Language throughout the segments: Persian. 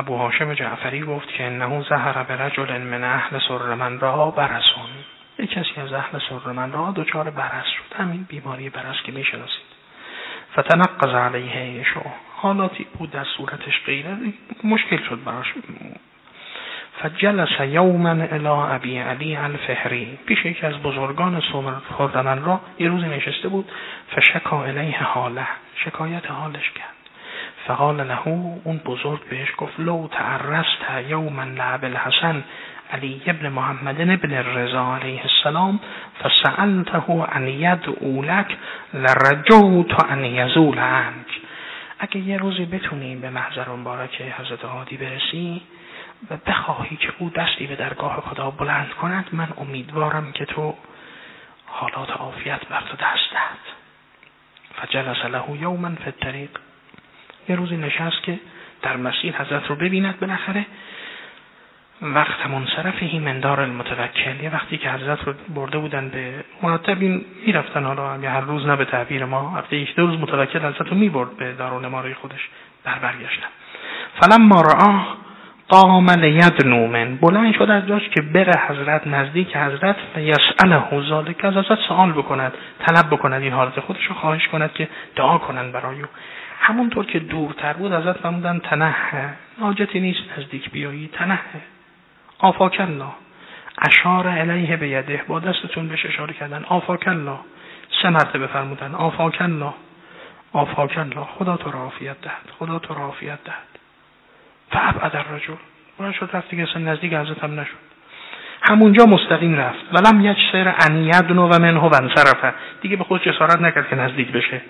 ابو هاشم جعفری گفت که انه زهر به رجل من اهل سرمن را برسون. یک کسی از اهل سرمن را دچار برس شد. همین بیماری برس که می‌شناسید. فتنقض علیه شو حالاتی بود در صورتش غیره مشکل شد براش. فجلس یوما الى ابی علی الفهری. پیش یکی از بزرگان خردمن را یه روزی نشسته بود فشکا الیه حاله. شکایت حالش کرد. فقال له اون بزرگ بهش گفت لو تعرست یوما لعب الحسن علی ابن محمد ابن رضا علیه السلام فسألته ان یدعو لک لرجوت ان یزول عنک. اگه یه روزی بتونی به محضر مبارک حضرت هادی برسی و بخواهی که او دستی به درگاه خدا بلند کند من امیدوارم که تو حالات عافیت بر تو دست دهد. فجلس له یوما فی الطریق. یه روزی نشست که در مسیر حضرت رو ببیند بالاخره. وقت منصرفهی مندار المتوکل. یه وقتی که حضرت رو برده بودن به مرتب این می‌رفتن. حالا هر روز نه به تعبیر ما هفته یک دو روز متوکل حضرت رو می‌برد به دارالنمای خودش در برگشتن. فلم ما رآه قام لیدنو من بلند شد از جاش که بره حضرت نزدیک حضرت و یسأله ذالک از حضرت سوال بکند طلب بکند این حالت. خودش رو خواهش کند که دعا کنند برای همونطور که دورتر بود حضرت فرمودن تنه حاجتی نیست نزدیک بیایی تنه آفاک اشار علیه به یده. با دستتون بهش اشاره کردن. آفاک الله سه مرتبه فرمودن. آفاک الله خدا تو را عافیت دهد. خدا تو را عافیت دهد. فابعد الرجل. بلند شد رفت دیگه نزدیک حضرت هم نشد. همونجا مستقیم رفت. ولم یک سر ان و منه و انصرفه دیگه به خود جسارت نکرد که نزدیک بشه.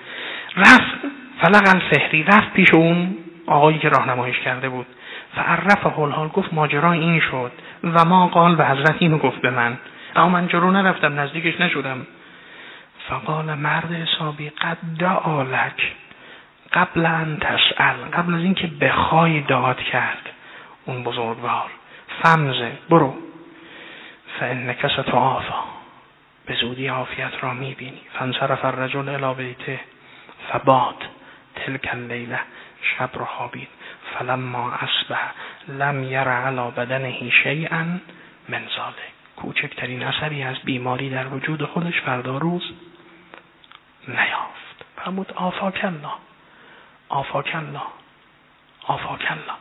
رفت. فلق الفهری رفت پیش اون آقایی که راهنماییش کرده بود. فعرف حال گفت ماجرا این شد. و ما قال به حضرت اینو گفت به من. اما من جلو نرفتم نزدیکش نشدم. فقال مرد حسابی قد دعالک قبل ان تسأل قبل از اینکه بخوای داد کرد اون بزرگوار. فمزه برو. فانک ستعافا به زودی عافیت را می‌بینی. فانصرف الرجل الى بیته فباد. تلک اللیله شب را خوابید. فلما اصبح لم یر علی بدنه شیئا من ذلک. کوچکترین اثری از بیماری در وجود خودش فردا روز نیافت. فرمود آفاک الله. آفاک الله. آفاک الله.